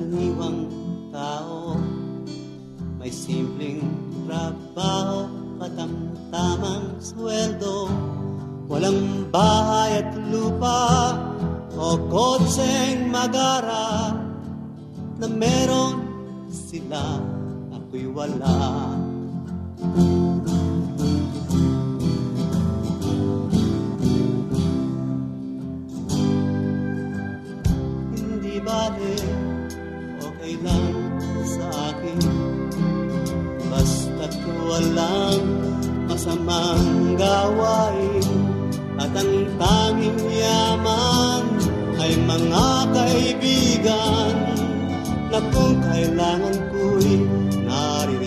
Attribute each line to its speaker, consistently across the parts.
Speaker 1: karaniwang tao. May simpleng trabaho, katamtamang sweldo. Walang bahay at lupa o kotseng magara Na meron sila, ako'y wala. Hindi walang masamang gawain. At ang tanging yaman ay mga kaibigan Na kung kailangan ko'y naririyan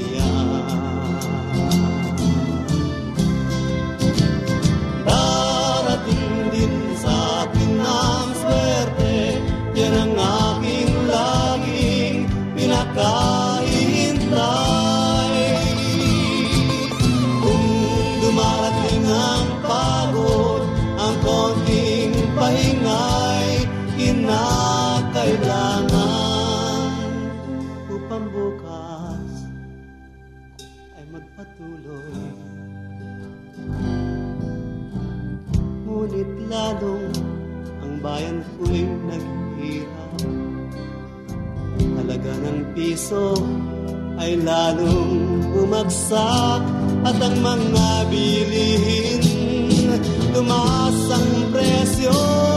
Speaker 1: pahingay Kinakailangan. Upang bukas ay magpatuloy. Ngunit lalong ang bayan ko'y naghihirap. Halaga ng piso ay lalong bumagsak At ang mga bilihin tumaas ang canción.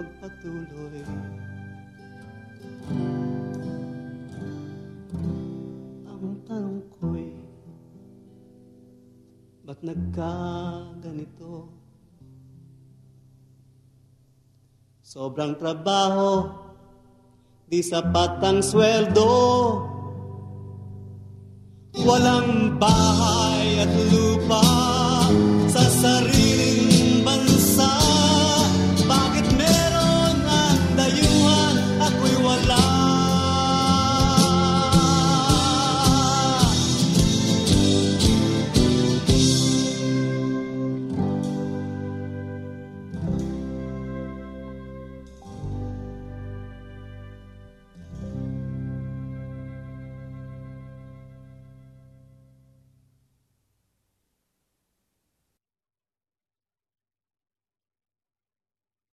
Speaker 1: Magpatuloy. Ang tanong ko'y Ba't nagkaganito? Sobrang trabaho Di sapat ang sweldo. Walang bahay at lupa Sa sarili